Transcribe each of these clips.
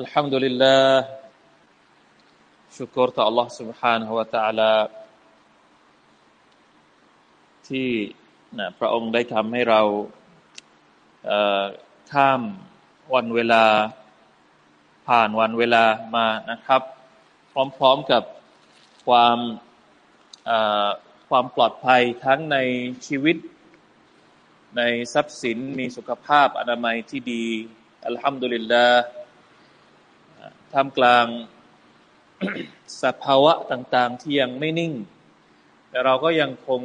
الحمد لله ชุกรต่อ Allah سبحانه และ تعالى ที่นะพระองค์ได้ทำให้เราข้ามวันเวลาผ่านวันเวลามานะครับ พร้อมๆกับความความปลอดภัยทั้งในชีวิต ในทรัพย์สินมีสุขภาพอนามัยที่ดี อัลฮัมดุลิลลาห์ ท่ามกลางสภาวะต่างๆ ที่ยังไม่นิ่ง แต่เราก็ยังคง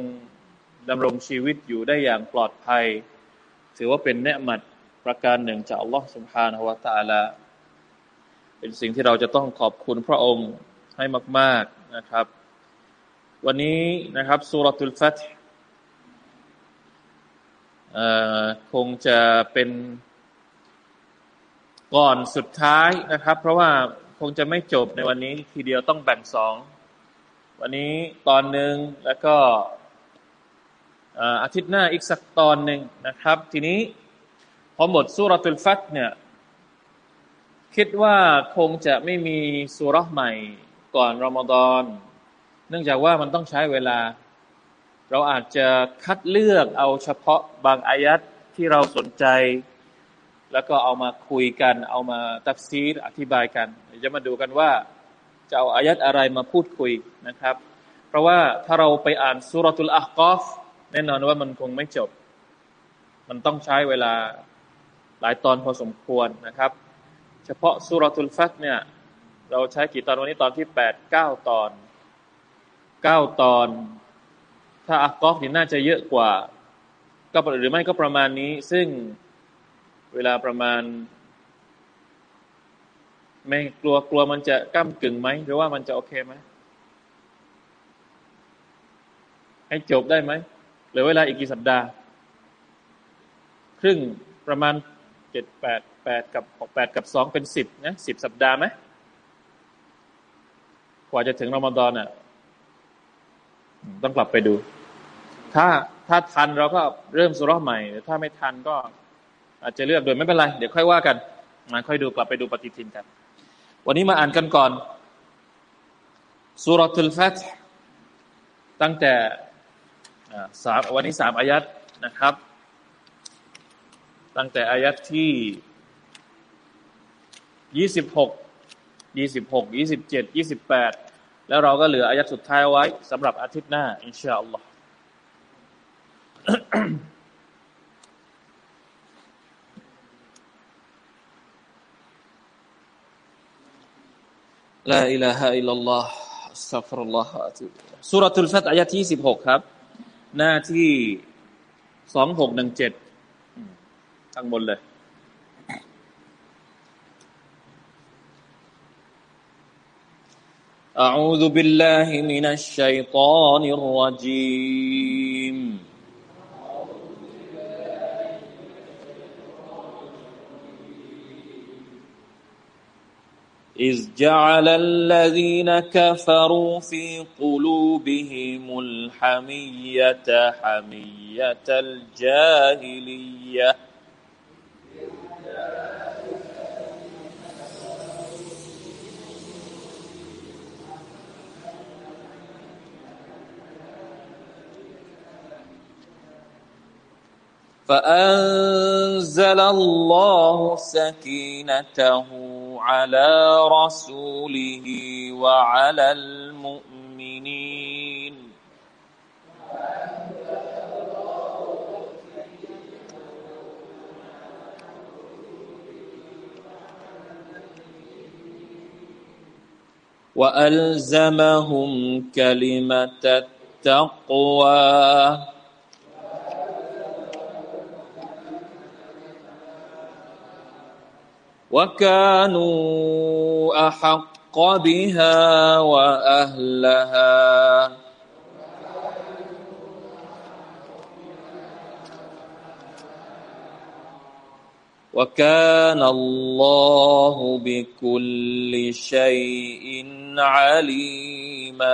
ดำรงชีวิตอยู่ได้อย่างปลอดภัย ถือว่าเป็นเนืมัดประการหนึ่งจากอัลลอฮฺสุบฮานาวะตาลาเป็นสิ่งที่เราจะต้องขอบคุณพระองค์ให้มาก ๆนะครับ วันนี้นะครับสุรทุลฟัตคงจะเป็น ก่อนสุดท้ายนะครับ เพราะว่าคงจะไม่จบในวันนี้ทีเดียวต้องแบ่งสอง วันนี้ตอนหนึ่งแล้วก็อาทิตย์หน้าอีกสักตอนหนึ่งนะครับ ทีนี้พอหมดสุรตุลฟัตเนี่ย คิดว่าคงจะไม่มีสุรใหม่ก่อนรอมฎอนเนื่องจากว่ามันต้องใช้เวลา เราอาจจะคัดเลือกเอาเฉพาะบางอายัดที่เราสนใจ แล้วก็เอามาคุยกัน เอามาตักซีรอธิบายกันจะมาดูกันว่าจะเอาอายัดอะไรมาพูดคุยนะครับ เพราะว่าถ้าเราไปอ่านสุรตุลอากอฟแน่นอนว่ามันคงไม่จบ มันต้องใช้เวลาหลายตอนพอสมควรนะครับ เฉพาะสุรตุลฟัตเนี่ย เราใช้กี่ตอนวันนี้ตอนที่แปดเก้าตอนเก้าตอน ถ้าอักกอฟนี่น่าจะเยอะกว่า ก็หรือไม่ก็ประมาณนี้ ซึ่ง เวลาประมาณ ไม่กลัวกลัวมันจะก้ากึ่งไหมหรือว่ามันจะโอเคไหมให้จบได้ไหมเหลือเวลาอีกกี่สัปดาห์ ครึ่งประมาณเจ็ดแปดแปดกับแปดกับสองเป็นสิบนะสิบสัปดาห์ไหมกว่าจะถึงรอมฎอนอะ ต้องกลับไปดู ถ้าถ้าทันเราก็เริ่มสุรใหม่ ถ้าไม่ทันก็ อาจจะเลือกโดยไม่เป็นไร เดี๋ยวค่อยว่ากันมาค่อยดูกลับไปดูปฏิทินกันวันนี้มาอ่านกันก่อนสุรทุลฟัตตั้งแต่สามวันนี้สามอายัดนะครับ ตั้งแต่อายัดที่ยี่สิบหกยี่สิบหกยี่สิบเจ็ดยี่สิบแปดแล้วเราก็เหลืออายัดสุดท้ายไว้สำหรับอาทิตย์หน้า อินชาอัลลอฮ์ لا إله إلا الله استغفر الله وأتوب سورة الفتح อายะที่สิบหกครับ หน้าที่สองหกหนึ่งเจ็ดทั้งหมดเลย أعوذ بالله من الشيطان الرجيم إذ جعل الذين كفروا في قلوبهم الحمية حمية الجاهلية. فأنزل الله سكينته على رسوله وعلى المؤمنين. وألزمهم كلمة التقوى. وكانوا أحق بها وأهلها. وكان الله بكل شيء عليما.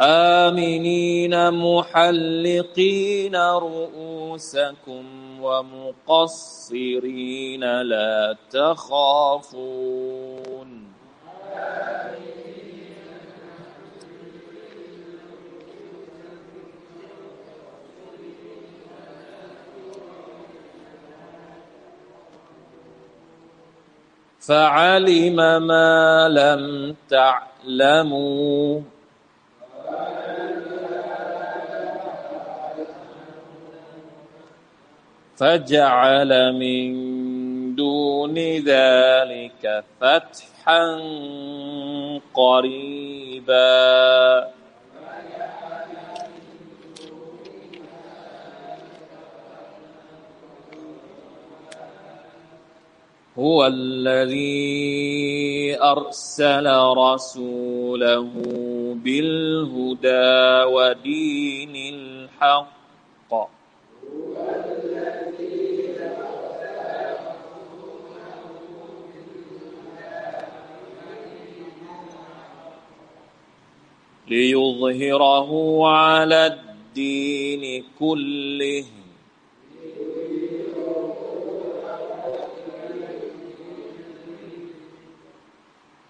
آمنين محلقين رؤوسكم ومقصرين لا تخافون. فعلم ما لم تعلموا. فجعل من دون ذلك فتحا قريبا. هو الذي أرسل رسوله بالهدى ودين الحق. ليظهره على الدين كله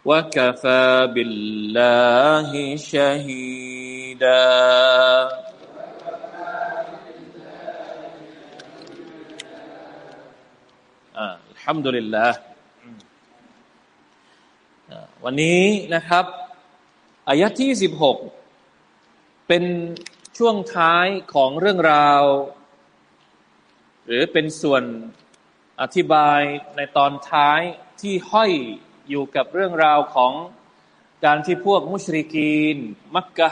وكفى بالله شهيدا آه الحمد لله วันนี้นะครับ อายะที่สิบหกเป็นช่วงท้ายของเรื่องราว หรือเป็นส่วนอธิบายในตอนท้ายที่ห้อยอยู่กับเรื่องราวของการที่พวกมุชริกีน มักกะ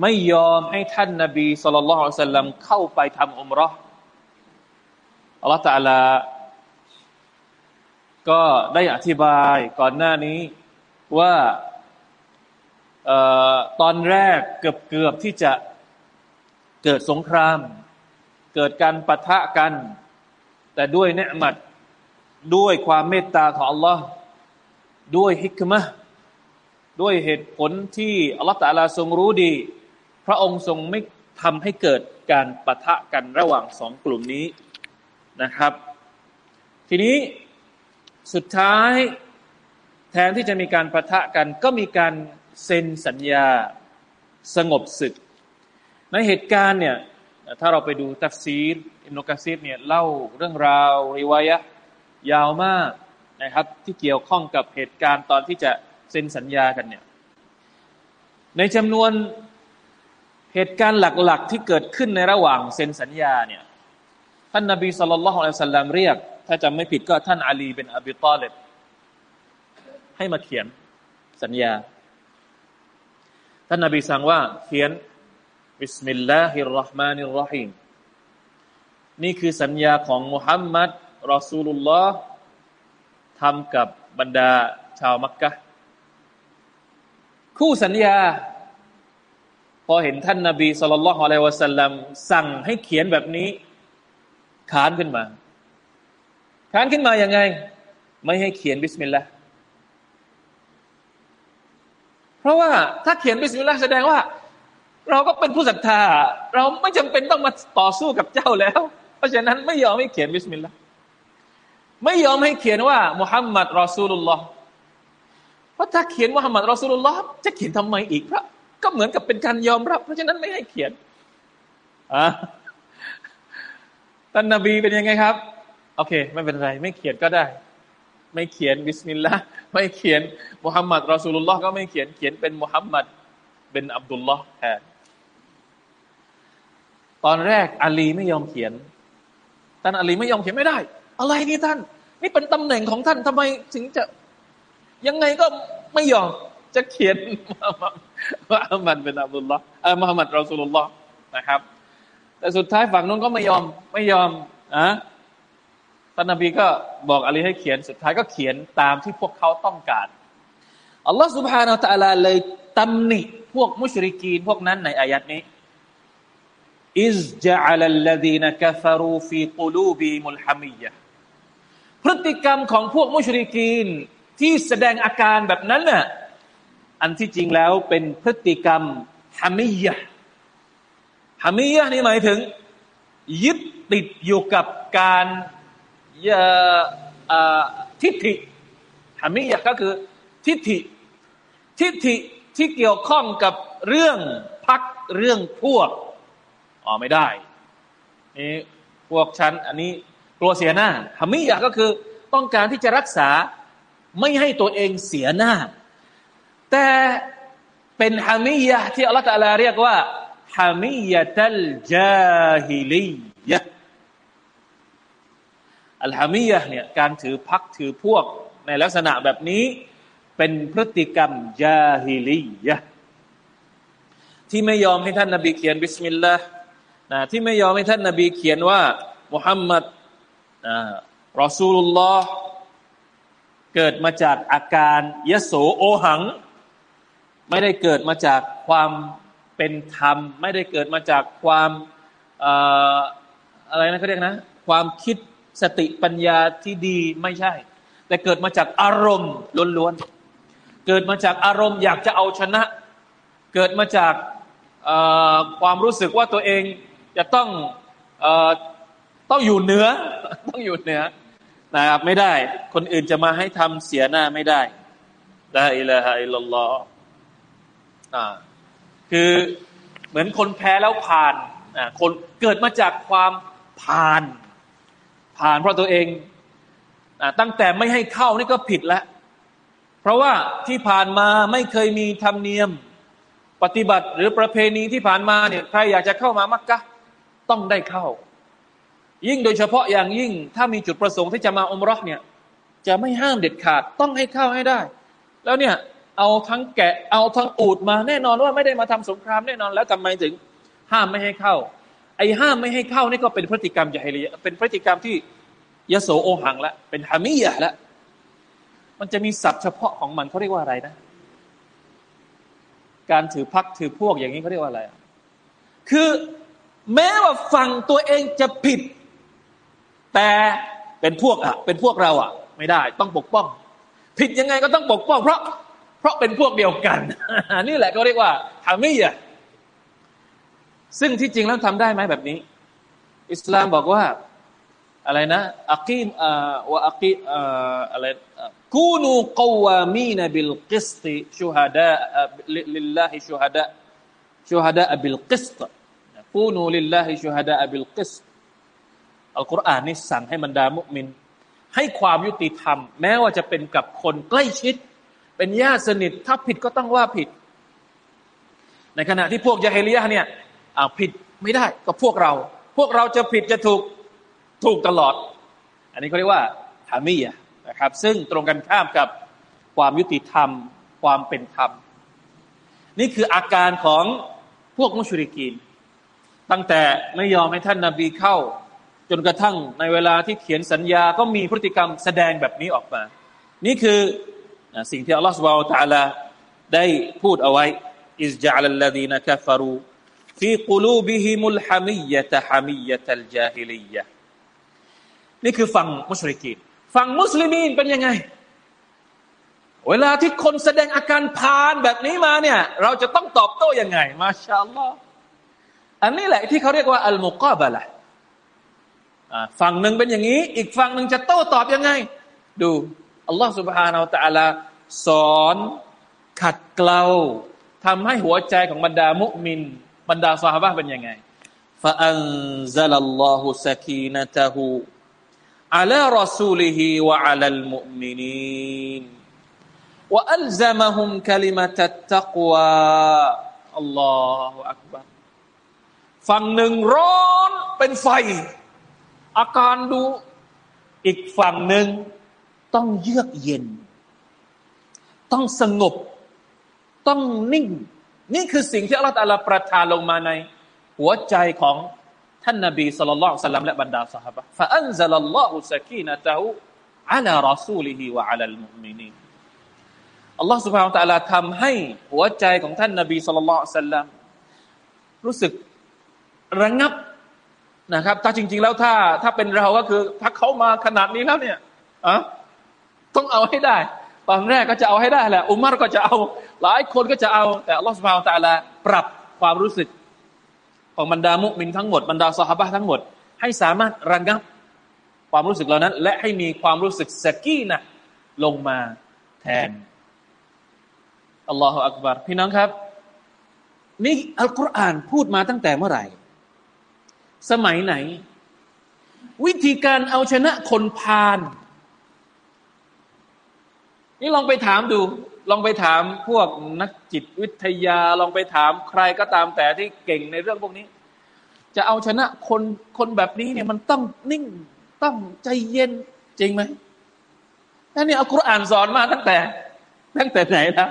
ไม่ยอมให้ท่านนาบีสุลต่านสัลลัมเข้าไปทำอุมรออัลลอฮฺตาลา ก็ได้อธิบายก่อนหน้านี้ว่า ตอนแรกเกือบเกือบที่จะเกิดสงคราม เกิดการปะทะกัน แต่ด้วยเนืมัดด้วยความเมตตาของ Allah ด้วยฮิกมะด้วยเหตุผลที่อัลลอฮฺตาลาทรงรู้ดี พระองค์ทรงไม่ทำให้เกิดการปะทะกันระหว่างสองกลุ่มนี้นะครับ ทีนี้สุดท้ายแทนที่จะมีการปะทะกันก็มีการ เซ็นสัญญาสงบศึก ในเหตุการณ์เนี่ยถ้าเราไปดูตัฟซีรอิบนุกะซีรเนี่ยเล่าเรื่องราวริวายะยาวมากนะครับ ที่เกี่ยวข้องกับเหตุการณ์ตอนที่จะเซ็นสัญญากันเนี่ยในจำนวนเหตุการณ์หลักๆ ที่เกิดขึ้นในระหว่างเซ็นสัญญาเนี่ยท่านนบี صلى الله عليه وسلم เรียก ถ้าจำไม่ผิดก็ท่านอาลีบินอบีตอลิบให้มาเขียนสัญญา ท่านนบีสั่งว่าเขียนبسم الله الرحمن الرحيم นี่คือสัญญาของمحمد رسول الله ทำกับบรรดาชาวมักกะคู่สัญญา พอเห็นท่านนาบีสุลต่านละฮ์อะลัยวะสัลลัมสั่งให้เขียนแบบนี้ พาลขึ้นมา พาลขึ้นมาอย่างไง ไม่ให้เขียนบิสมิลลาห์ เพราะว่าถ้าเขียนบิสมิลลาห์แสดงว่า เราก็เป็นผู้ศรัทธา เราไม่จำเป็นต้องมาต่อสู้กับเจ้าแล้ว เพราะฉะนั้นไม่ยอมให้เขียนบิสมิลลาห์ไม่ยอมให้เขียนว่า محمد رسول الله เพราะถ้าเขียน محمد رسول الله จะเขียนทำไมอีกเพราะก็เหมือนกับเป็นการยอมรับ เพราะฉะนั้นไม่ให้เขียนอะท่านนบีเป็นยังไงครับ โอเค ไม่เป็นไร ไม่เขียนก็ได้ ไม่เขียนบิสมิลลาห์ไม่เขียนมุฮัมมัดรอสูลุลลอฮ์ก็ไม่เขียนเขียนเป็นมุฮัมมัดเป็นอับดุลลอฮ์แทนตอนแรกอาลีไม่ยอมเขียนท่านอาลีไม่ยอมเขียนไม่ได้ อะไรนี่ท่าน นี่เป็นตำแหน่งของท่านทำไมถึงจะยังไงก็ไม่ยอมจะเขียนมุฮัมมัดเป็นอับดุลลอฮ์เออมุฮัมมัดรอสูลุลลอฮ์นะครับ แต่สุดท้ายฝั่งนู้นก็ไม่ยอมไม่ยอมอะ ท่านนบีก็บอกอาลีให้เขียนสุดท้ายก็เขียนตามที่พวกเขาต้องการอัลลอฮฺสุบฮานาอัลลอเลยตำหนิพวกมุชริกีนพวกนั้นในอายัดนี้อิสจัลลัดีนกะฟารูฟีกูลูบีมุลฮามียะพฤติกรรมของพวกมุชริกีนที่แสดงอาการแบบนั้นน่ะอันที่จริงแล้วเป็นพฤติกรรมฮามียะฮามียะนี่หมายถึง ยึดติดอยู่กับการ ทิฏฐิฮามิยะก็คือทิฏฐิ ทิฏฐิที่เกี่ยวข้องกับเรื่องพักเรื่องพวกอ๋อไม่ได้นี่พวกฉันอันนี้กลัวเสียหน้าฮามิยะก็คือต้องการที่จะรักษาไม่ให้ตัวเองเสียหน้า แต่เป็นฮามิยะที่อัลลอฮฺตะลาเรียกว่าฮามิยะตัลจาฮิลียะ อัลฮามียะเนี่ยการถือพักถือพวกในลักษณะแบบนี้ เป็นพฤติกรรมยาฮิลียะที่ไม่ยอมให้ท่านนาบีเขียนบิสมิลลาห์นะที่ไม่ยอมให้ท่านนาบีเขียนว่ามุฮัมมัดนะรอซูลุลลอฮ์เกิดมาจากอาการยโสโอหัง ไม่ได้เกิดมาจากความเป็นธรรม ไม่ได้เกิดมาจากความอะไรนะเขาเรียกนะ ความคิด สติปัญญาที่ดีไม่ใช่ แต่เกิดมาจากอารมณ์ล้วนๆเกิดมาจากอารมณ์อยากจะเอาชนะ เกิดมาจากความรู้สึกว่าตัวเองจะต้องต้องอยู่เหนือต้องอยู่เหนือนะครับไม่ได้ คนอื่นจะมาให้ทำเสียหน้าไม่ได้ลาอิลาฮะอิลลัลลอฮอ่าคือเหมือนคนแพ้แล้วผ่านอ่าคนเกิดมาจากความผ่าน ผ่านเพราะตัวเองตั้งแต่ไม่ให้เข้านี่ก็ผิดแล้ว เพราะว่าที่ผ่านมาไม่เคยมีธรรมเนียมปฏิบัติหรือประเพณีที่ผ่านมาเนี่ยใครอยากจะเข้ามามักกะต้องได้เข้า ยิ่งโดยเฉพาะอย่างยิ่งถ้ามีจุดประสงค์ที่จะมาอมรอกเนี่ย จะไม่ห้ามเด็ดขาดต้องให้เข้าให้ได้ แล้วเนี่ยเอาทั้งแกะเอาทั้งอูดมาแน่นอนว่าไม่ได้มาทำสงครามแน่นอนแล้วทำไมถึงห้ามไม่ให้เข้า ไอ้ห้ามไม่ให้เข้านี่ก็เป็นพฤติกรรมใหญ่เลยเป็นพฤติกรรมที่ยโสโอหังละ เป็นฮามิยะละ มันจะมีศัพท์เฉพาะของมันเขาเรียกว่าอะไรนะ การถือพักถือพวกอย่างนี้เขาเรียกว่าอะไร คือแม้ว่าฝั่งตัวเองจะผิด แต่เป็นพวกอะเป็นพวกเราอะไม่ได้ ต้องปกป้อง ผิดยังไงก็ต้องปกป้อง เพราะ เพราะเป็นพวกเดียวกัน นี่แหละเขาเรียกว่าฮามิยะ ซึ่งที่จริงแล้วทำได้ไหมแบบนี้ อิสลามบอกว่าอะไรนะอักีมอ่าว่าอักีอ่าอะไรกูนูกวามีนบิลกิสติชูฮดะลิลลาฮิชูฮดะชูฮดะบิลกิสตกูนูลิลลาฮิชูฮดะบิลกิสต์อัลกุรอานนี่สั่งให้บรรดามุมิน ให้ความยุติธรรม แม้ว่าจะเป็นกับคนใกล้ชิด เป็นญาติสนิทถ้าผิดก็ต้องว่าผิด ในขณะที่พวกยาเฮลียเนี่ย อาผิดไม่ได้ก็พวกเรา พวกเราจะผิดจะถูกถูกตลอด อันนี้เขาเรียกว่าฮามีะนะครับ ซึ่งตรงกันข้ามกับความยุติธรรม ความเป็นธรรม นี่คืออาการของพวกมุชริกีน ตั้งแต่ไม่ยอมให้ท่านนาบีเข้า จนกระทั่งในเวลาที่เขียนสัญญาก็มีพฤติกรรมแสดงแบบนี้ออกมา นี่คือสิ่งที่อัลลอฮฺ سبحانه وتعالى ได้พูดเอาไว้อิสจัลลัลลดีนกัฟรู في قلوبهم الحمية حمية الجاهلية นี่คือฝั่งมุชริกีนฝั่งมุสลิมีนเป็นยังไง เวลาที่คนแสดงอาการพานแบบนี้มาเนี่ย เราจะต้องตอบโต้ยังไง มาชาอัลลอฮ์อันนี้แหละที่เขาเรียกว่าอัลมุกาบะละฝั่งหนึ่งเป็นอย่างนี้ อีกฝั่งหนึ่งจะโต้ตอบยังไง ดูอัลลอฮ์ سبحانه และ تعالى สอนขัดเกลาทำให้หัวใจของบรรดามุมิน บรรดาสหายเป็นยังไง فأنزل الله سكينته على رسوله وعلى المؤمنين وألزمهم كلمة التقوى الله أكبر ฝั่งหนึ่งร้อนเป็นไฟ อาการดูอีกฝั่งหนึ่งต้องเยือกเย็น ต้องสงบ ต้องนิ่ง นี่คือสิ่งที่อัลลอฮฺประทานลงมาในหัวใจของท่านนบีสุลต่านสัลลัมและบรรดาสหายฟะอันซัลลัลลอฮุสกีนะตะฮูอัลารอซูลิฮิวะอัลลมุมินีอัลลอฮฺสุบฮานตะลาทำให้หัวใจของท่านนบีสุลต่านสัลลัมรู้สึกระงับนะครับ ถ้าจริง ๆ แล้วถ้าถ้าเป็นเราก็คือ ถ้าเขามาขนาดนี้แล้วเนี่ยอะต้องเอาให้ได้ ตอนแรกก็จะเอาให้ได้แหละ อุมารก็จะเอา หลายคนก็จะเอาแต่อัลลอฮฺสุบฮานตะลาปรับความรู้สึก ของบรรดามุมินทั้งหมดบรรดาสหายทั้งหมด ให้สามารถระงับความรู้สึกเหล่านั้น และให้มีความรู้สึกสกีนะลงมาแทนอัลลอฮฺอักบารพี่น้องครับ นี่อัลกุรอานพูดมาตั้งแต่เมื่อไหร่ สมัยไหน วิธีการเอาชนะคนพาลนี่ลองไปถามดู ลองไปถามพวกนักจิตวิทยา ลองไปถามใครก็ตามแต่ที่เก่งในเรื่องพวกนี้ จะเอาชนะคนคนแบบนี้เนี่ยมันต้องนิ่งต้องใจเย็นจริงไหมนั่นนี่อัลกุรอานสอนมาตั้งแต่ ตั้งแต่ไหนนะ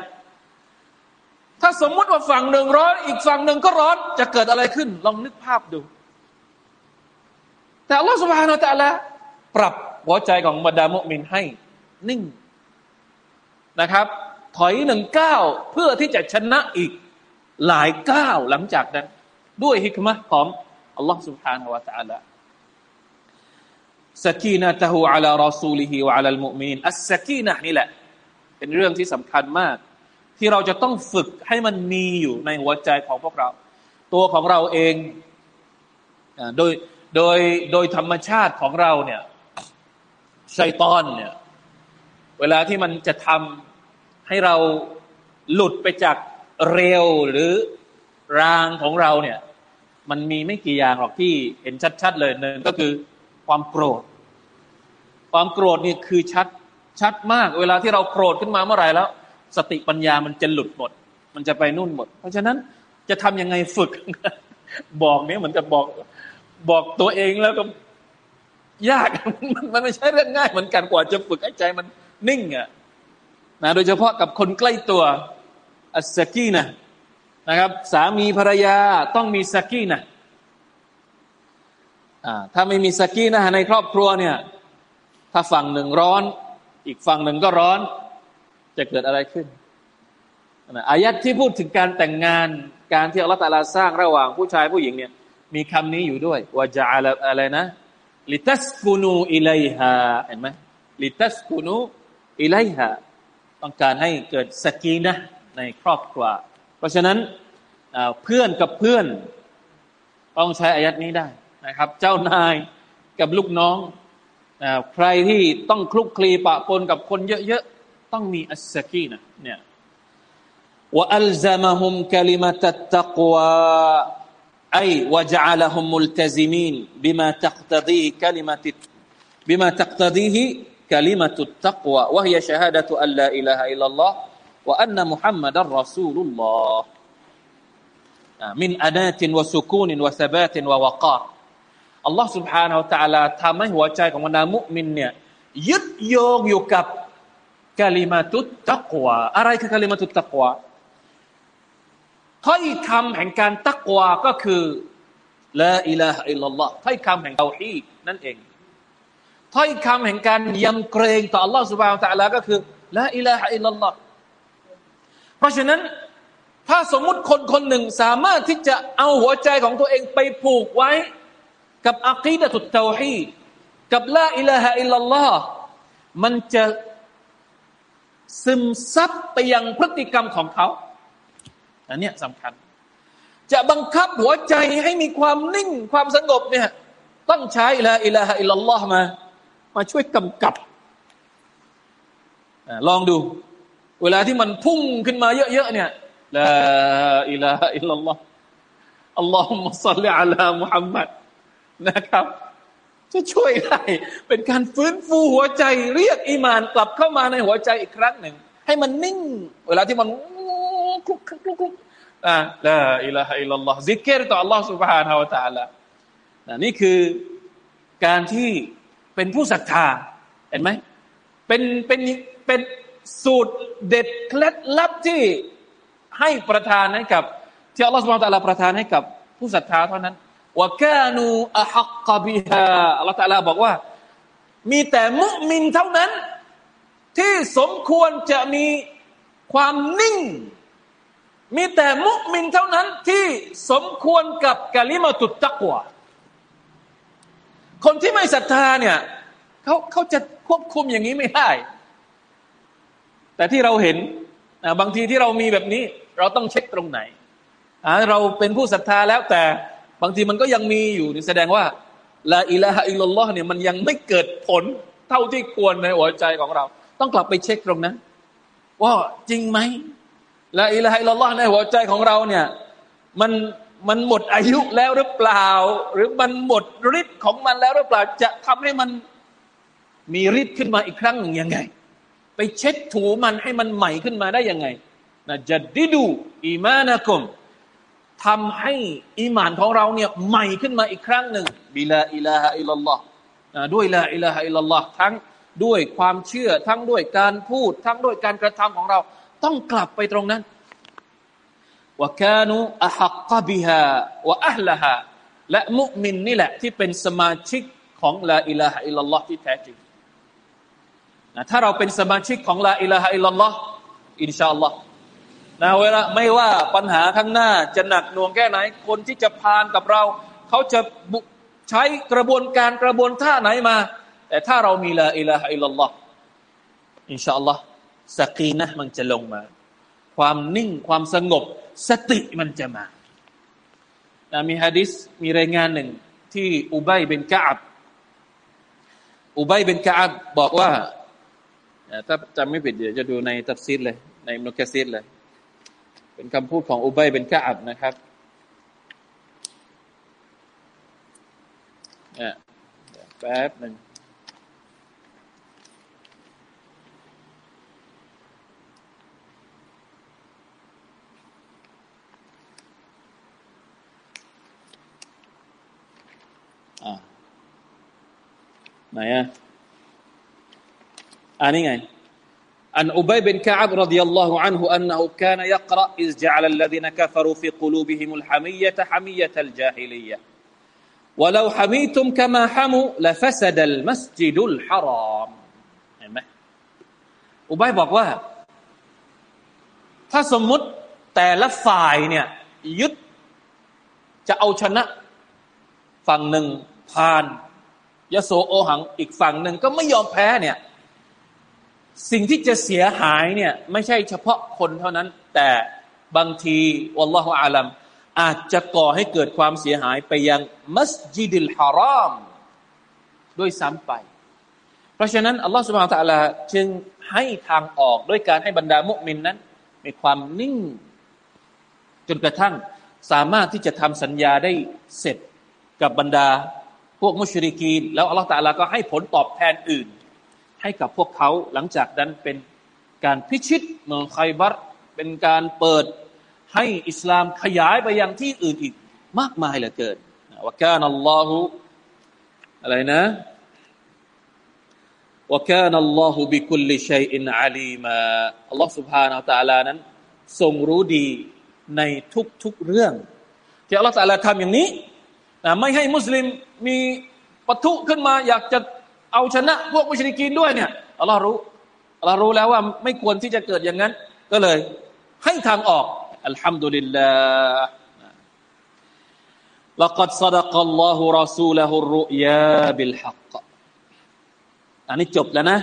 ถ้าสมมุติว่าฝั่งหนึ่งร้อนอีกฝั่งหนึ่งก็ร้อน จะเกิดอะไรขึ้น ลองนึกภาพดู แต่อัลลอฮฺสุบฮานาอัลลอฮปรับหัวใจของบรรดามุมินให้นิ่งนะครับ ถอยหนึ่งก้าวเพื่อที่จะชนะอีกหลายก้าวหลังจากนั้น ด้วยฮิกมะของอัลลอฮ์ سبحانه และ تعالى สกีนะตะฮูอัลารอซูลิฮิวะอัลลมุมินอัสสกีนะนี่แหละ เป็นเรื่องที่สำคัญมาก ที่เราจะต้องฝึกให้มันมีอยู่ในหัวใจของพวกเรา ตัวของเราเองโดยโดยโดยธรรมชาติของเราเนี่ยชัยตอนเนี่ยเวลาที่มันจะทำ ให้เราหลุดไปจากเร็วหรือรางของเราเนี่ย มันมีไม่กี่อย่างหรอกที่เห็นชัด ๆ เลยหนึ่งก็คือความโกรธ ความโกรธนี่คือชัดชัดมาก เวลาที่เราโกรธขึ้นมาเมื่อไหร่แล้ว สติปัญญามันจะหลุดหมด มันจะไปนู่นหมด เพราะฉะนั้นจะทำยังไงฝึก บอกเนี้ยเหมือนกับบอกบอกตัวเองแล้วก็ยากมันไม่ใช่เรื่องง่ายเหมือนกันกว่าจะฝึกให้ใจมันนิ่งอะ นะโดยเฉพาะกับคนใกล้ตัวอัสกีนะนะครับ สามีภรรยาต้องมีสกีนะอ่าถ้าไม่มีสกีนะในครอบครัวเนี่ย ถ้าฝั่งหนึ่งร้อน อีกฝั่งหนึ่งก็ร้อน จะเกิดอะไรขึ้นอายัดที่พูดถึงการแต่งงานการที่อัลลอฮฺตาลาสร้างระหว่างผู้ชายผู้หญิงเนี่ย มีคำนี้อยู่ด้วยว่าจะอะไรอะไรนะลิตัสกุนูอิเลฮาเห็นไหมลิตัสกุนูอิเลฮา ต้องการให้เกิดสกีนะในครอบครัว เพราะฉะนั้นเพื่อนกับเพื่อนต้องใช้อายัดนี้ได้นะครับ เจ้านายกับลูกน้องใครที่ต้องคลุกคลีปะปนกับคนเยอะๆ ต้องมีอัสกีนะเนี่ยว่าอัลซามะฮุมคลิมัตัตตะกวา أي وجعلهم ملتزمين بما تقتضيه كلمة بما تقتضيه كلمة التقوى وهي شهادة أن لا إله إلا الله وأن محمد رسول الله من أنات وسكون وثبات ووقار อัลลอฮ์ سبحانه และ تعالى ทำให้หัวใจของบรรดามุมินเนี่ยยึดโยงอยู่กับกาลิมาตุตตักวาอะไรคือกาลิมาตุตตักวาถ้อยคำแห่งการตักวาก็คือ ละอิลาฮะอิลลัลลอฮ์ถ้อยคำแห่งเตาฮีดนั่นเอง ถ้อยคำแห่งการยำเกรงต่อ Allah سبحانه และ تعالى ก็คือละอิลาฮะอิลลัลลอฮ์เพราะฉะนั้นถ้าสมมุติคนคนหนึ่งสามารถที่จะเอาหัวใจของตัวเองไปผูกไว้ กับอัคีดะตุตเตาฮีดกับละอิลาฮะอิลลัลลอฮ์มันจะซึมซับไปยังพฤติกรรมของเขา อันนี้สำคัญ จะบังคับหัวใจให้มีความนิ่งความสงบเนี่ยต้องใช้ละอิลาฮะอิลลัลลอฮ์มา มาช่วยกำกับลองดู เวลาที่มันพุ่งขึ้นมาเยอะๆเนี่ยลาอิลาฮะอิลลัลลอฮ์อัลลอฮุมะซัลลิอัลามุฮัมมัดนะครับ จะช่วยได้เป็นการฟื้นฟูหัวใจ เรียกอีมานกลับเข้ามาในหัวใจอีกครั้งหนึ่ง ให้มันนิ่ง เวลาที่มันคลุกคลุกคลุกคลุกอ่าลาอิลาฮะอิลลัลลอฮ์ซิกเกตต่อ Allah سبحانه และ تعالى นี่คือการที่ เป็นผู้ศรัทธาเห็นไหมเป็นเป็นเป็นสูตรเด็ดเคล็ดลับที่ให้ประทานให้กับที่อัลลอฮฺสุบานตะลาประทานให้กับผู้ศรัทธาเท่านั้นว่าแกนูอะฮักกะบิฮาอัลลอฮฺตะลาบอกว่า มีแต่มุมินเท่านั้น ที่สมควรจะมีความนิ่ง มีแต่มุมินเท่านั้นที่สมควรกับกะลิมาตุตตักวา คนที่ไม่ศรัทธาเนี่ยเขาเขาจะควบคุมอย่างนี้ไม่ได้ แต่ที่เราเห็นบางทีที่เรามีแบบนี้ เราต้องเช็คตรงไหนเราเป็นผู้ศรัทธาแล้วแต่บางทีมันก็ยังมีอยู่นี่แสดงว่าละอิละฮะอิลลอฮ์เนี่ยมันยังไม่เกิดผลเท่าที่ควรในหัวใจของเรา ต้องกลับไปเช็คตรงนั้น ว่าจริงไหมละอิละฮะอิลลอฮ์ในหัวใจของเราเนี่ย มัน มันหมดอายุแล้วหรือเปล่า หรือมันหมดฤทธิ์ของมันแล้วหรือเปล่า จะทำให้มันมีฤทธิ์ขึ้นมาอีกครั้งหนึ่งยังไง ไปเช็ดถูมันให้มันใหม่ขึ้นมาได้ยังไงนะجددوا إيمانكم ทำให้อีมานของเราเนี่ยใหม่ขึ้นมาอีกครั้งหนึ่งبلا إله إلا الله ด้วย لا إله إلا الله ทั้งด้วยความเชื่อทั้งด้วยการพูด ทั้งด้วยการกระทำของเรา ต้องกลับไปตรงนั้น وكانوا أحق بها وأهلهاและมุอ์มินนี่แหละ ที่เป็นสมาชิกของلا إله إلا الله ที่แท้จริงนะถ้าเราเป็นสมาชิกของلا إله إلا الله อินชาอัลลอฮ์นะเวลาไม่ว่าปัญหาข้างหน้าจะหนักหน่วงแค่ไหน คนที่จะพาลกับเรา เขาจะใช้กระบวนการกระบวนท่าไหนมา แต่ถ้าเรามีلا إله إلا الله อินชาอัลลอฮ์ سكينة มันจะลงมา ความนิ่งความสงบ สติมันจะมามีฮะดิษมีรายงานหนึ่ง ที่อุบัยเป็นกาบอุบัยเป็นกาบบอกว่าถ้าจำไม่ผิดเดี๋ยวจะดูในตัฟซีดเลย ในมุกซีดเลย เป็นคำพูดของอุบัยเป็นกาบนะครับเนี่ย แป๊บหนึ่ง Nah ya. عن أبي بن كعب رضي الله عنه أنه كان يقرأ إذ جعل الذين كفروا في قلوبهم الحمية حمية الجاهلية ولو حميتم كما حموا لفسد المسجد الحرام เห็นไหมอุบัยบอกว่า ถ้าสมมุติแต่ละฝ่ายเนี่ยยึดจะเอาชนะฝั่งหนึ่ง ผ่านยโสโอหังอีกฝั่งหนึ่งก็ไม่ยอมแพ้เนี่ย สิ่งที่จะเสียหายเนี่ย ไม่ใช่เฉพาะคนเท่านั้น แต่บางทีวัลลอฮฺอาลัมอาจจะก่อให้เกิดความเสียหายไปยังมัสยิดิลฮารอมด้วยซ้ำไป เพราะฉะนั้นอัลลอฮฺสุบฮานตะลาจึงให้ทางออกด้วยการให้บรรดามุมินนั้น มีความนิ่ง จนกระทั่งสามารถที่จะทำสัญญาได้เสร็จกับบรรดา พวกมุชริกีน แล้วอัลลอฮฺตาลาก็ให้ผลตอบแทนอื่น ให้กับพวกเขาหลังจากนั้นเป็นการพิชิตเมืองไคบัตเป็นการเปิดให้อิสลามขยายไปยังที่อื่นอีกมากมายเหลือเกินว่าแกนัลลอฮฺอะไรนะว่าแกนัลลอฮฺบิคุลิชัยอินอาลีมาอัลลอฮฺสุบฮานาอัลตาลานั้น ทรงรู้ดีในทุกๆเรื่องที่อัลลอฮฺตาลาทำอย่างนี้ นะไม่ให้มุสลิมมีปะทุขึ้นมา อยากจะเอาชนะ พวกมุชริกีนด้วยเนี่ยอัลลอฮ์รู้อัลลอฮ์รู้แล้วว่าไม่ควรที่จะเกิดอย่างนั้น ก็เลย ให้ทางออกอัลฮัมดุลิลลาห์ لقد صدق الله رسوله الرؤيا بالحق อันนี้จบแล้วนะ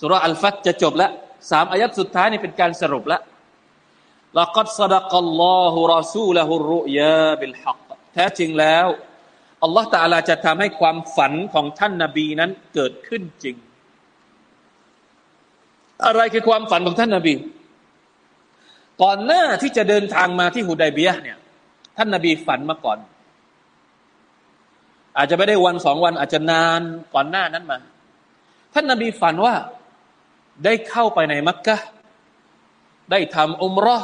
สุรอัลฟัตจะจบแล้วสามอายัดสุดท้ายนี่เป็นการสรุปแล้ว لقد صدق الله رسوله الرؤيا بالحق แ ท้จริงแล้วอัลลอฮฺตาลาจะทำให้ความฝันของท่านนาบีนั้นเกิดขึ้นจริง อะไรคือความฝันของท่านนาบี ก่อนหน้าที่จะเดินทางมาที่ฮุดัยเบียเนี่ย ท่านนาบีฝันมาก่อน อาจจะไม่ได้วันสองวันอาจจะนานก่อนหน้านั้นมา ท่านนาบีฝันว่าได้เข้าไปในมักกะได้ทำอุมรอ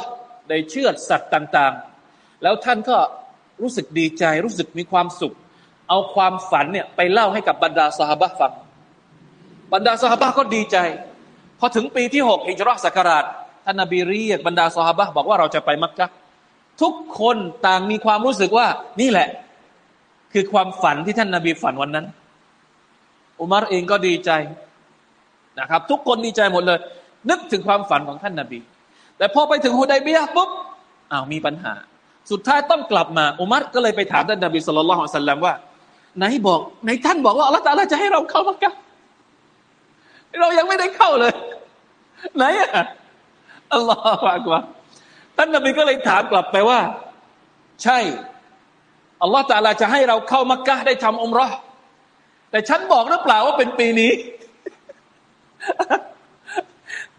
ได้เชื่อสัตว์ต่าง ๆ แล้วท่านก็ รู้สึกดีใจ รู้สึกมีความสุข เอาความฝันเนี่ยไปเล่าให้กับบรรดาสหบะฟัง บรรดาสหบะก็ดีใจ พอถึงปีที่หกอิจรอสักราชท่านนบีเรียกบรรดาสหบะบอกว่าเราจะไปมักกะทุกคนต่างมีความรู้สึกว่า นี่แหละ คือความฝันที่ท่านนบีฝันวันนั้น อุมารเองก็ดีใจนะครับ ทุกคนดีใจหมดเลย นึกถึงความฝันของท่านนบี แต่พอไปถึงฮุดัยเบียปุ๊บอ้าวมีปัญหา สุดท้ายต้องกลับมาอุมัรก็เลยไปถามท่านนบีสุลต่านละฮ์สัลลัมว่าไหนบอกไหนท่านบอกว่าอัลลอฮฺตาลาจะให้เราเข้ามักกะเรายังไม่ได้เข้าเลย ไหนอะอัลลอฮฺอักบาท่านนบีก็เลยถามกลับไปว่า ใช่อัลลอฮฺตาลาจะให้เราเข้ามักกะได้ทำอมรอแต่ฉันบอกหรือเปล่าว่าเป็นปีนี้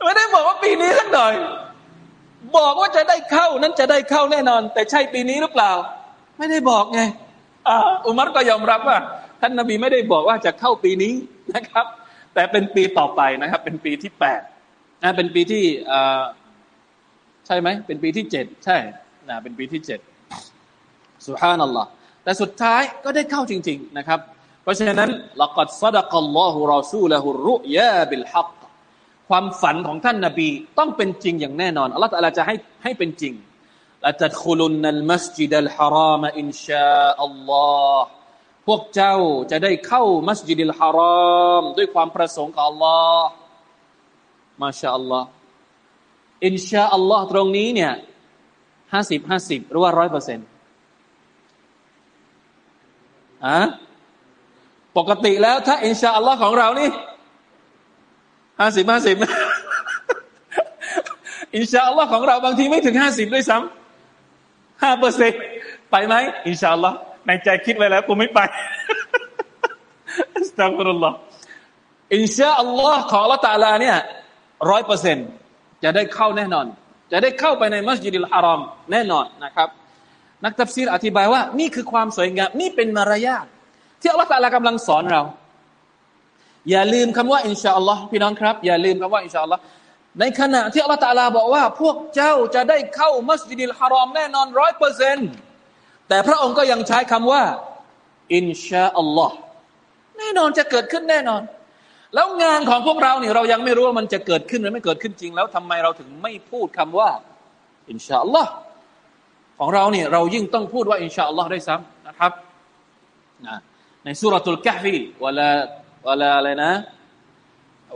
ไม่ได้บอกว่าปีนี้สักหน่อย บอกว่าจะได้เข้านั้นจะได้เข้าแน่นอน แต่ใช่ปีนี้หรือเปล่า ไม่ได้บอกไงอุมัรก็ยอมรับว่า ท่านนบีไม่ได้บอกว่าจะเข้าปีนี้นะครับ แต่เป็นปีต่อไปนะครับ เป็นปีที่แปดนะเป็นปีที่ใช่ไหมเป็นปีที่เจ็ดใช่นะเป็นปีที่เจ็ดสุฮานัลลอฮ์แต่สุดท้ายก็ได้เข้าจริง ๆนะครับ เพราะฉะนั้นละกัดซดักัลลอฮุรอซูละฮุรุยาบิลฮัก ความฝันของท่านนาบีต้องเป็นจริงอย่างแน่นอนอัลลอฮฺจะให้ให้เป็นจริงละตัดคุลุนนัลมัสจิดัลฮารามอินชาอัลลอฮ์พวกเจ้าจะได้เข้ามัสยิดิลฮารามด้วยความประสงค์ของอัลลอฮ์มาชาอัลลอฮ์อินชาอัลลอฮ์ตรงนี้เนี่ยห้าสิบห้าสิบหรือว่าร้อยเปอร์เซ็นต์อะปกติแล้วถ้าอินชาอัลลอฮ์ของเรานี่ ห้าสิบห้าสิบอินชาอัลลอฮ์ของเราบางทีไม่ถึงห้าสิบด้วยซ้ห้าเปอร์เซ็นต์ไปไหมอินชาอัลลอฮ์ในใจคิดไว้แล้วกูไม่ไปأستغفر الله อินชาอัลลอฮ์ของอัลลอฮ์ตาลาเนี่ยร้อยเปอร์เซ็นต์จะได้เข้าแน่นอน จะได้เข้าไปในมัสยิดิลฮารอมแน่นอนนะครับ นักตัฟซีรอธิบายว่า นี่คือความสวยงามนี่เป็นมารยาทที่อัลลอฮฺตาลากำลังสอนเรา อย่าลืมคำว่าอินชาอัลลอฮ์พี่น้องครับ อย่าลืมคำว่าอินชาอัลลอฮ์ในขณะที่อัลลอฮฺตาลาบอกว่า พวกเจ้าจะได้เข้ามัสยิดิลฮารอมแน่นอนร้อยเปอร์เซ็นต์แต่พระองค์ก็ยังใช้คำว่า อินชาอัลลอฮ์แน่นอนจะเกิดขึ้นแน่นอน แล้วงานของพวกเราเนี่ยเรายังไม่รู้ว่ามันจะเกิดขึ้นหรือไม่เกิดขึ้นจริง แล้วทำไมเราถึงไม่พูดคำว่า อินชาอัลลอฮ์ของเราเนี่ยเรายิ่งต้องพูดว่าอินชาอัลลอฮ์ด้วยซ้ำนะครับในسورة الكهف ولا ولا อะไรนะ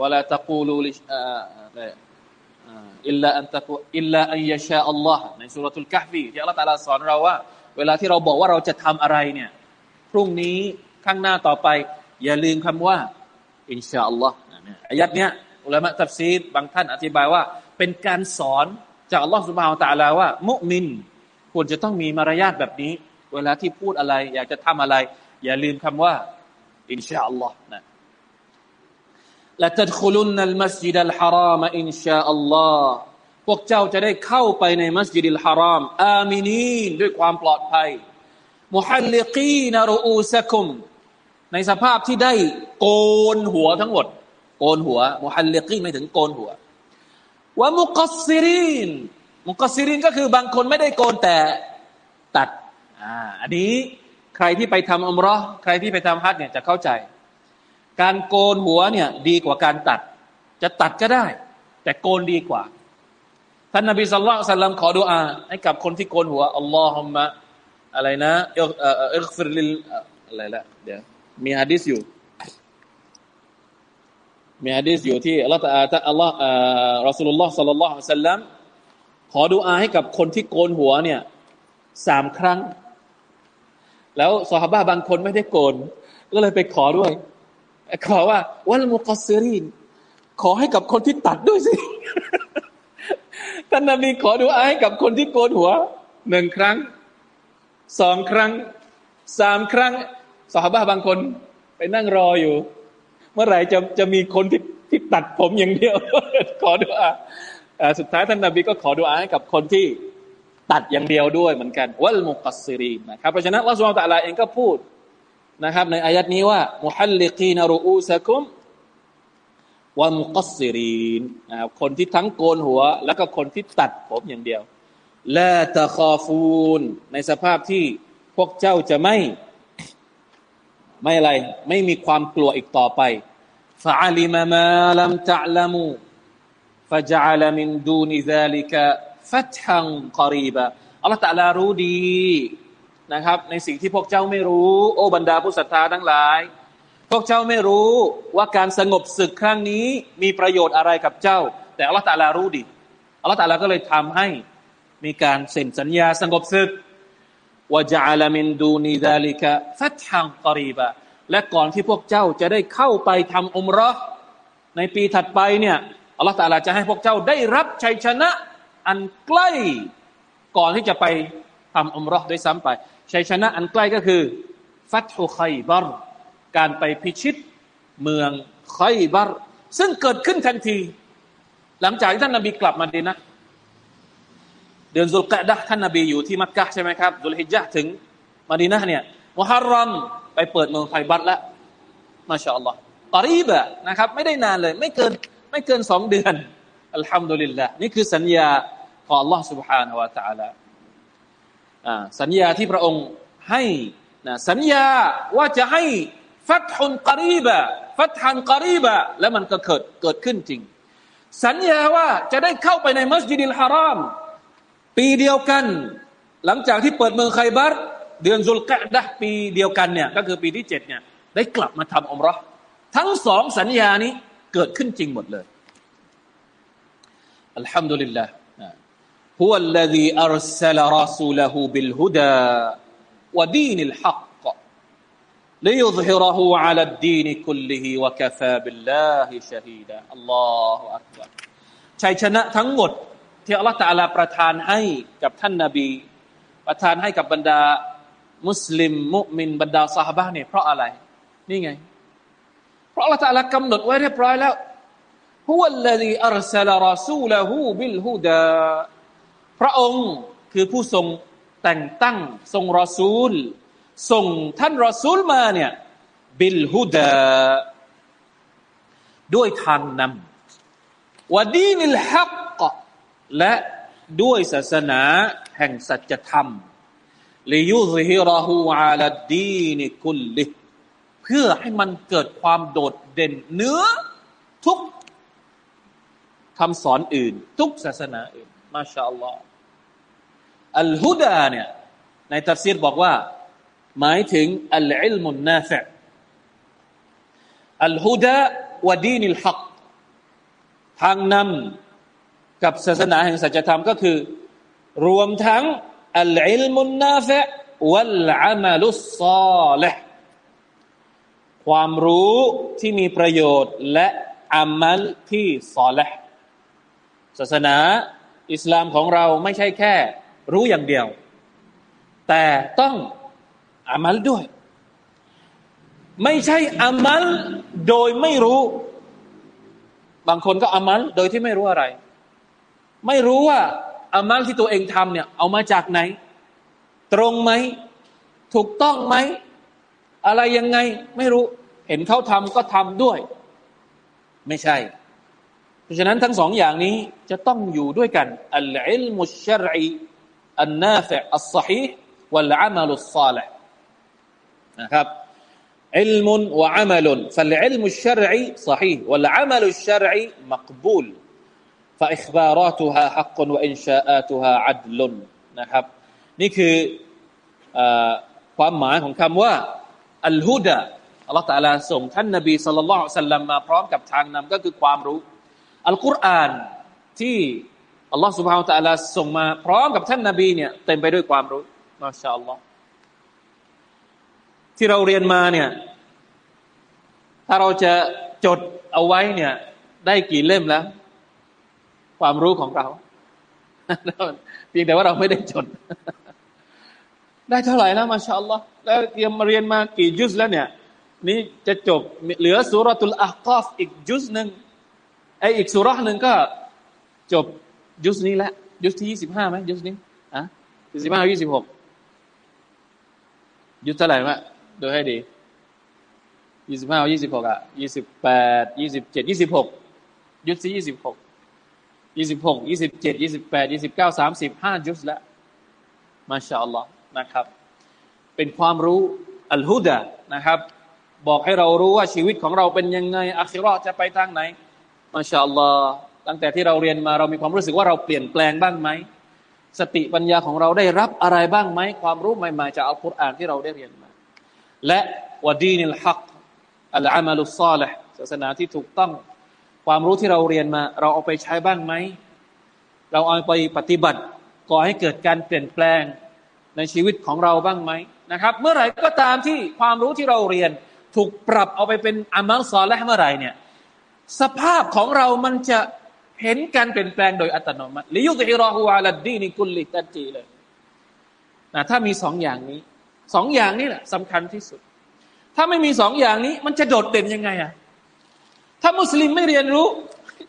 ولا تقولوا إلا أن تقولوا إلا أن يشاء الله ใน سورة الكهف ที่อัลลอฮ์ตาลาสอนเราว่า เวลาที่เราบอกว่าเราจะทำอะไรเนี่ยพรุ่งนี้ข้างหน้าต่อไป อย่าลืมคำว่า อินชาอัลลอฮ์อายะฮ์เนี้ยอุลามะตัฟซีรบางท่านอธิบายว่า เป็นการสอนจากอัลลอฮ์ سبحانه وتعالى ว่า มุอ์มิน ควรจะต้องมีมารยาทแบบนี้ เวลาที่พูดอะไร อยากจะทำอะไร อย่าลืมคำว่า อินชาอัลลอฮ์นะ ละตัดคุลุนนัลมัสยิดอัลฮารามอินชาอัลลอฮ์พวกเจ้าจะได้เข้าไปในมัสยิดิลฮารามอามินีนด้วยความปลอดภัยมุฮัลลิกีนรูอูซะคุม ในสภาพที่ได้โกนหัวทั้งหมด โกนหัวมุฮัลลิกีนไม่ถึงโกนหัวว่ามุกัสซิรินมุกัสซิรินก็คือบางคนไม่ได้โกนแต่ตัดอ่าอันนี้ใครที่ไปทำอัมรอใครที่ไปทำฮัจเนี่ยจะเข้าใจ การโกนหัวเนี่ยดีกว่าการตัด จะตัดก็ได้ แต่โกนดีกว่า ท่านนบีสุลต่านสัลลัมขอดุอาให้กับคนที่โกนหัวอัลลอฮุมะอะไรนะเออเออเออฟิลิลอะไรละเดี๋ยวมีฮะดิษอยู่มีฮะดิษอยู่ที่อัลลอฮฺอัลลอฮฺรอสูลุลลอฮ์สัลลัลลอฮุอะสัลลัมขอดูอาให้กับคนที่โกนหัวเนี่ยสามครั้ง แล้วสหบ้าบางคนไม่ได้โกน ก็เลยไปขอด้วย ขอว่าวัลมุกัสซิรินขอให้กับคนที่ตัดด้วยสิท่านนบีขอดูอาให้กับคนที่โกนหัวหนึ่งครั้งสองครั้งสามครั้งสหบ้าบางคนไปนั่งรออยู่ เมื่อไหร่จะจะมีคนที่ที่ตัดผมอย่างเดียว ขอดูอาสุดท้ายท่านนบีก็ขอดูอาให้กับคนที่ตัดอย่างเดียวด้วยเหมือนกันวัลมุกัสซิรีนนะครับเพราะฉะนั้นอัลลอฮฺตะลาเองก็พูด นะครับ ในอายัดนี้ว่ามุฮัลลิกีนารูอุสะคุมวามุกัสซีรีนนะครับคนที่ทั้งโกนหัว แล้วก็คนที่ตัดผมอย่างเดียวและตะคอฟูน ในสภาพที่พวกเจ้าจะไม่ ไม่อะไร ไม่มีความกลัวอีกต่อไปฟะอาลิมามาลัมตะลามูฟะจัลามินดูนิซาลิกะฟัตฮังกอรีบะอัลลอฮฺตะลารู้ดี นะครับ ในสิ่งที่พวกเจ้าไม่รู้ โอ้บรรดาผู้ศรัทธาทั้งหลาย พวกเจ้าไม่รู้ว่าการสงบศึกครั้งนี้มีประโยชน์อะไรกับเจ้า แต่อัลลอฮฺตะลารู้ดีอัลลอฮฺตะลาก็เลยทำให้มีการเซ็นสัญญาสงบศึกว่าจะอัลมินดูนีดาลิกะฟัตฮังกรีบะและก่อนที่พวกเจ้าจะได้เข้าไปทำอุมรอในปีถัดไปเนี่ยอัลลอฮฺตาลาจะให้พวกเจ้าได้รับชัยชนะอันใกล้ก่อนที่จะไปทำอุมรอด้วยซ้ำไป ชัยชนะอันใกล้ก็คือ ฟัตฮุไคบารการไปพิชิตเมืองไคบารซึ่งเกิดขึ้นทันที หลังจากที่ท่านนบีกลับมาดีนะเดือนสุลกะดะท่านนบีอยู่ที่มักกะใช่ไหมครับสุลฮิจญะถึงมาดีนะเนี่ยมุฮัรรัมไปเปิดเมืองไคบารแล้วมาชาอัลลอฮ์กอรีบะนะครับ ไม่ได้นานเลย ไม่เกินไม่เกินสองเดือนอัลฮัมดุลิลละนี่คือสัญญาของ Allah سبحانه และ تعالى สัญญาที่พระองค์ให้นะสัญญาว่าจะให้ฟัตฮุนกรีบะฟัตฮันกรีบะแล้วมันก็เกิดเกิดขึ้นจริง สัญญาว่าจะได้เข้าไปในมัสยิดิลฮารอมปีเดียวกัน หลังจากที่เปิดเมืองไคบัรเดือนซุลกะดะปีเดียวกันเนี่ยก็คือปีที่เจ็ดเนี่ยได้กลับมาทำอมรอทั้งสองสัญญานี้เกิดขึ้นจริงหมดเลยอัลฮัมดุลิลลาห์ هو الذي أرسل رسوله بالهدى ودين الحق ليظهره على الدين كله وكفى بالله شهيدا الله أكبر ชัยชนะทั้งหมดที่อัลลอฮฺตะลาประทานให้กับท่านนาบี ประทานให้กับบรรดา มุสลิม มุมินบรรดาสหบะเนี่ยเพราะอะไร นี่ไงเพราะอัลลอฮฺตะลากำหนดไว้เรียบร้อยแล้วฮุวัลลดี พระองค์คือผู้ทรงแต่งตั้งทรงรอซูล ส่งท่านรอซูลมาเนี่ยบิลฮุดาด้วยทางนำวดีนิลฮักและด้วยศาสนาแห่งสัจธรรมลิยุซฮิรหูอาลดีนิคุลลิพื่อให้มันเกิดความโดดเด่นเนื้อทุกคำสอนอื่น ทุกศาสนาอื่น มาชาอัลลอฮ์ อัลฮุดาเนี่ยในตัฟซีรบอกว่า หมายถึงอัลอิลมุนนาฟะอัลฮุดาวดีนิลฮักทางนำกับศาสนาแห่งสัจธรรมก็คือ รวมทั้งอัลอิลมุนนาฟะวัลอามัลุสซาลห์ความรู้ที่มีประโยชน์และอามัลที่สอละศาสนาอิสลามของเราไม่ใช่แค่ รู้อย่างเดียว แต่ต้องอามัลด้วย ไม่ใช่อามัลโดยไม่รู้ บางคนก็อามัลโดยที่ไม่รู้อะไร ไม่รู้ว่าอามัลที่ตัวเองทำเนี่ย เอามาจากไหน ตรงไหม ถูกต้องไหม อะไรยังไงไม่รู้ เห็นเขาทำก็ทำด้วย ไม่ใช่เพราะฉะนั้นทั้งสองอย่างนี้จะต้องอยู่ด้วยกันอัลอิลมุชรอี อันนาฟะอัลสฮีวัลอามัลุสซาลนะครับ علم وعمل فالعلم الشرعي صحيح والعمل الشرعي مقبول فإخباراتها حق وإنشاءاتها عدل นะครับนี่คือ ความหมายของคำว่าอัลฮุดะอัลลอฮฺตาลาส่งท่านนบีสุลต่านสัลลัมมาพร้อมกับทางนำก็คือความรู้ อัลกุรอานที่ อัลลอฮฺสุบฮานตะลาส่งมาพร้อมกับท่านนบีเนี่ยเต็มไปด้วยความรู้มาชาอัลลอฮ์ที่เราเรียนมาเนี่ย ถ้าเราจะจดเอาไว้เนี่ย ได้กี่เล่มแล้ว ความรู้ของเราเพียงแต่ว่าเราไม่ได้จด ได้เท่าไหร่แล้วมาชาอัลลอฮ์แล้วเตรียมมาเรียนมากี่ยุสแล้วเนี่ย นี่จะจบเหลือสุรตุลอาคอฟอีกยุสหนึ่งไออีกสุรหนึ่งก็จบ ยุสนี้แล้วยุสที่ยี่สิบห้าไหมยุสนี้อะยี่สิบห้ายี่สิบหกยุสเท่าไหร่มะดูให้ดียี่สิบห้ายี่สิบหกอะยี่สิบแปดยี่สิบเจ็ดยี่สิบหกยุสที่ยี่สิบหกยี่สิบหกยี่สิบเจ็ดยี่สิบแปดยี่สิบเก้าสามสิบห้ายุสล้วมาชาอัลลอฮ์นะครับ เป็นความรู้อัลฮุดะนะครับ บอกให้เรารู้ว่าชีวิตของเราเป็นยังไงอัครอจะไปทางไหนมาชาอัลลอฮ์ ตั้งแต่ที่เราเรียนมาเรามีความรู้สึกว่าเราเปลี่ยนแปลงบ้างไหมสติปัญญาของเราได้รับอะไรบ้างไหมความรู้ใหม่ ๆ จากอัลกุรอานที่เราได้เรียนมา และวดีนิลฮักอัลอามัลุซาลห์ศาสนาที่ถูกต้องความรู้ที่เราเรียนมา เราเอาไปใช้บ้างไหมเราเอาไปปฏิบัติก่อให้เกิดการเปลี่ยนแปลงในชีวิตของเราบ้างไหมนะครับ เมื่อไหร่ก็ตามที่ความรู้ที่เราเรียน ถูกปรับเอาไปเป็นอามัลซอลและเมื่อไรเนี่ยสภาพของเรามันจะ เห็นการเปลี่ยนแปลงโดยอัตโนมัติลิยุติรอฮูอาลัดดีนิกุลลิตัจีเลยนะถ้ามีสองอย่างนี้สองอย่างนี้แหละสำคัญที่สุด ถ้าไม่มีสองอย่างนี้ มันจะโดดเด่นยังไงอะถ้ามุสลิมไม่เรียนรู้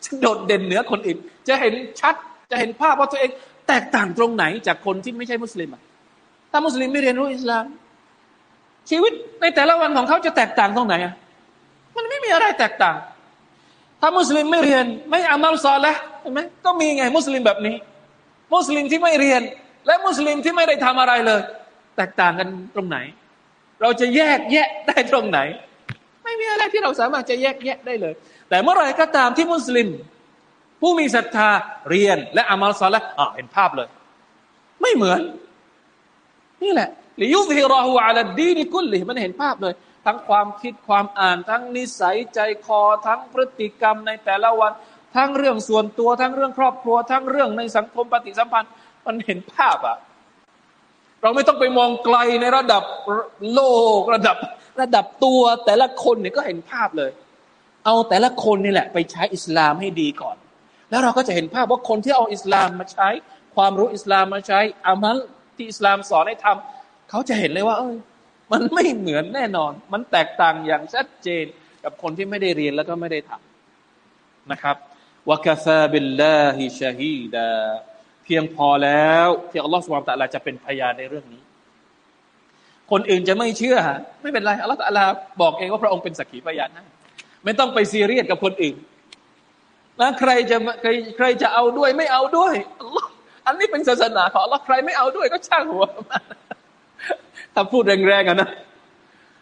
จะโดดเด่นเหนือคนอื่น จะเห็นชัดจะเห็นภาพว่าตัวเอง แตกต่างตรงไหนจากคนที่ไม่ใช่มุสลิมอะถ้ามุสลิมไม่เรียนรู้อิสลาม ชีวิตในแต่ละวันของเขาจะแตกต่างตรงไหนอะมันไม่มีอะไรแตกต่าง ถ้ามุสลิมไม่เรียน ไม่อามัลซอแล้วเห็นไหมก็มีไงมุสลิมแบบนี้ มุสลิมที่ไม่เรียน และมุสลิมที่ไม่ได้ทำอะไรเลย แตกต่างกันตรงไหน เราจะแยกแยะได้ตรงไหน ไม่มีอะไรที่เราสามารถจะแยกแยะได้เลย แต่เมื่อไรก็ตามที่มุสลิม ผู้มีศรัทธาเรียน และอามัลซอแล้วอ่าเห็นภาพเลย ไม่เหมือน นี่แหละลิยุซิรอฮูอาลดีนิกุลลิมันเห็นภาพเลย ทั้งความคิดความอ่าน ทั้งนิสัยใจคอ ทั้งพฤติกรรมในแต่ละวัน ทั้งเรื่องส่วนตัว ทั้งเรื่องครอบครัว ทั้งเรื่องในสังคมปฏิสัมพันธ์ มันเห็นภาพอะเราไม่ต้องไปมองไกลในระดับโลกระดับระดับตัวแต่ละคนเนี่ยก็เห็นภาพเลย เอาแต่ละคนนี่แหละ ไปใช้อิสลามให้ดีก่อน แล้วเราก็จะเห็นภาพว่าคนที่เอาอิสลามมาใช้ ความรู้อิสลามมาใช้อามัลที่อิสลามสอนให้ทำเขาจะเห็นเลยว่า เอ้ย มันไม่เหมือนแน่นอน มันแตกต่างอย่างชัดเจนกับคนที่ไม่ได้เรียนแล้วก็ไม่ได้ทำนะครับوكفى بالله شهيدا เพียงพอแล้วที่อัลลอฮฺ سبحانه وتعالى จะเป็นพยานในเรื่องนี้ คนอื่นจะไม่เชื่อ ไม่เป็นไรอัลลอฮฺตะลาบอกเองว่าพระองค์เป็นสักขีพยานให้ไม่ต้องไปซีเรียสกับคนอื่นนะใครจะใครใครจะเอาด้วยไม่เอาด้วยอัลลอฮ์อันนี้เป็นศาสนาของอัลลอฮ์ใครไม่เอาด้วยก็ช่างหัว ถ้าพูดแรงๆอะนะ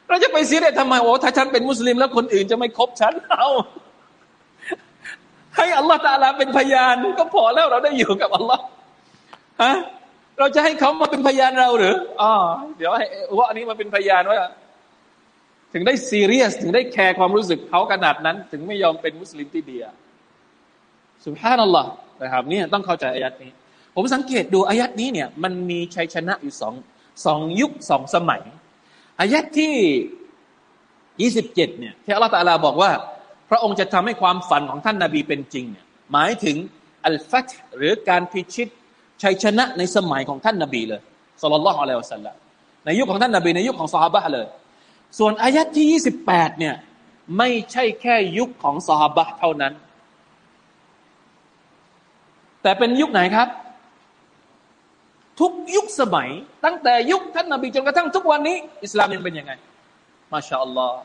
เราจะไปซีเรียสทำไมโอ้ถ้าฉันเป็นมุสลิมแล้วคนอื่นจะไม่คบฉันเอาให้อัลลอฮฺตาลาเป็นพยานก็พอแล้วเราได้อยู่กับอัลลอฮ์ฮะเราจะให้เขามาเป็นพยานเราหรืออ๋อเดี๋ยวให้ว่าอันนี้มาเป็นพยานว่า ถึงได้ซีเรียส ถึงได้แคร์ความรู้สึกเขาขนาดนั้น ถึงไม่ยอมเป็นมุสลิมที่เดียสุภาพนัลลอฮ์นะครับนี่ต้องเข้าใจอายัดนี้ ผมสังเกตดูอายัดนี้เนี่ย มันมีชัยชนะอยู่สอง สองยุคสองสมัยอายัดที่ยี่สิบเจ็ดเนี่ยที่อัลลอฮฺตาลาบอกว่า พระองค์จะทำให้ความฝันของท่านนาบีเป็นจริงเนี่ยหมายถึงอัลฟัตหรือการพิชิตชัยชนะในสมัยของท่านนาบีเลยสุลต่านละฮ์อะลัยฮิวสัลลัมในยุคของท่านนาบีในยุคของสฮาบะเลย ส่วนอายัดที่ยี่สิบแปดเนี่ยไม่ใช่แค่ยุคของสฮาบะเท่านั้น แต่เป็นยุคไหนครับ ทุกยุคสมัย ตั้งแต่ยุคท่านนบีจนกระทั่งทุกวันนี้ อิสลามยังเป็นยังไงมาชาอัลลอฮ์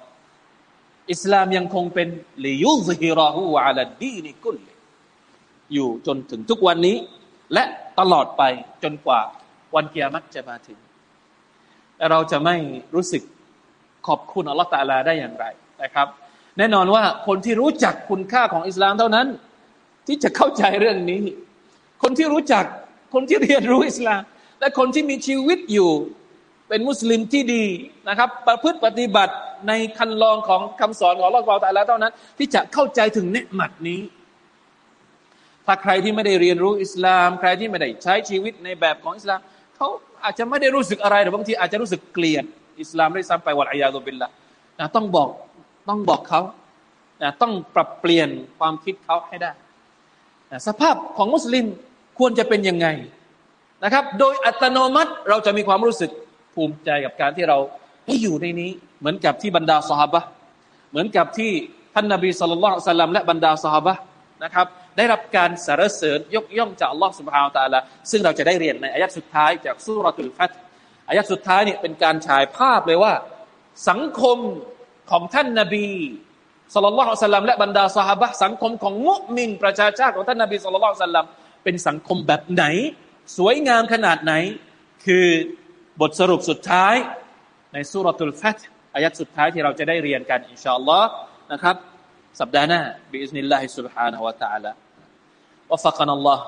อิสลามยังคงเป็นลิยุซฮิราหูอัลดีนิกุลอยู่จนถึงทุกวันนี้ และตลอดไปจนกว่าวันเกียรติจะมาถึงแต่เราจะไม่รู้สึกขอบคุณอัลลอฮฺตาลาได้อย่างไรนะครับ แน่นอนว่าคนที่รู้จักคุณค่าของอิสลามเท่านั้น ที่จะเข้าใจเรื่องนี้ คนที่รู้จัก คนที่เรียนรู้อิสลาม และคนที่มีชีวิตอยู่ เป็นมุสลิมที่ดีนะครับ ประพฤติปฏิบัติในคันลองของคำสอนของอัลลอฮฺตาลาเท่านั้น ที่จะเข้าใจถึงเนืหมัดนี้ ถ้าใครที่ไม่ได้เรียนรู้อิสลาม ใครที่ไม่ได้ใช้ชีวิตในแบบของอิสลามเขาอาจจะไม่ได้รู้สึกอะไรหรือบางทีอาจจะรู้สึกเกลียดอิสลามได้ซ้ำไปวัลอายาตุบิลละนะต้องบอกต้องบอกเขานะต้องปรับเปลี่ยนความคิดเขาให้ได้นะสภาพของมุสลิม ควรจะเป็นยังไงนะครับ โดยอัตโนมัติเราจะมีความรู้สึกภูมิใจกับการที่เราให้อยู่ในนี้ เหมือนกับที่บรรดาสหบะเหมือนกับที่ท่านนบีสุลต่านสัลลัมและบรรดาสหบะนะครับได้รับการสรรเสริญยกย่องจากอัลลอฮฺสุบฮาวตาละซึ่งเราจะได้เรียนในอายะสุดท้ายจากสุรตุลฟัตอายะสุดท้ายเนี่ยเป็นการฉายภาพเลยว่า สังคมของท่านนาบีสุลต่านสัลลัมและบรรดาสหบะสังคมของมุมินประชาชาติของท่านนาบีสุลต่านสัลลัม เป็นสังคมแบบไหน สวยงามขนาดไหน คือบทสรุปสุดท้ายในสุรตุลฟัตอายัดสุดท้ายที่เราจะได้เรียนกันอินชาอัลลอฮ์นะครับสัปดาห์หน้าบิอิสนิลลาฮิ سبحانه และ تعالى وفقنا الله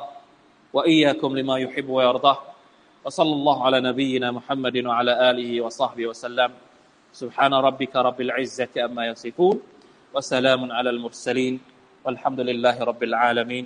وإياكم لما يحب ويرضاه وصلى الله على نبينا محمد وعلى آله وصحبه وسلم سبحان ربك رب العزة أما يصفون وسلام على المرسلين والحمد لله رب العالمين